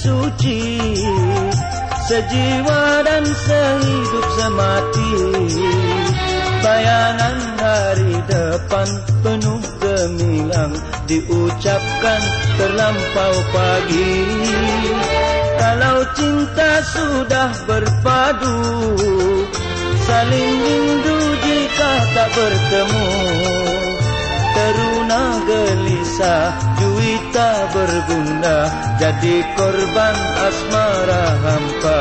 suci. Sejiwa dan sehidup semati. Bayangan hari depan penuh gemilang Diucapkan terlampau pagi. Kalau cinta sudah berpadu Saling rindu jika tak bertemu. Teruna gelisah Juwita berguna Jadi korban asmara hampa.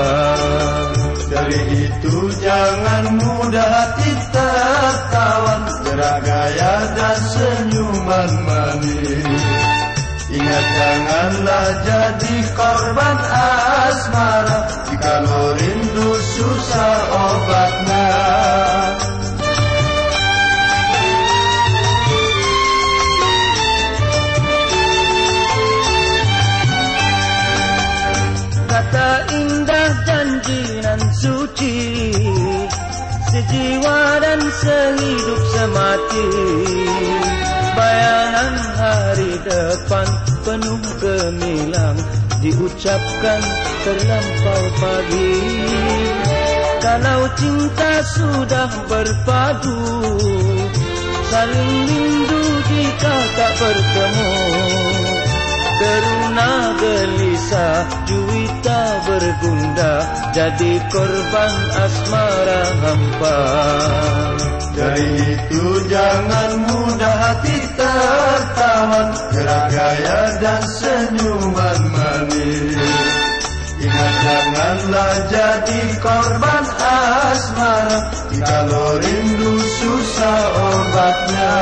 Dari itu jangan mudah hati tertawan Gerak gaya dan senyuman manis. Ingat janganlah jadi korban asmara Jika lo rindu susah obatnya Kata indah janji nan suci. Sejiwa dan sehidup semati. Bayangan hari depan penuh gemilang Diucapkan terlampau pagi. Kalau cinta sudah berpadu Saling rindu jika tak bertemu. Deruna gelisah Juwita bergunda Jadi korban asmara hampa. Dari itu jangan mudah hati tertawan Gerak gaya dan senyuman manis. Ingat janganlah jadi korban asmara Jika lo rindu susah obatnya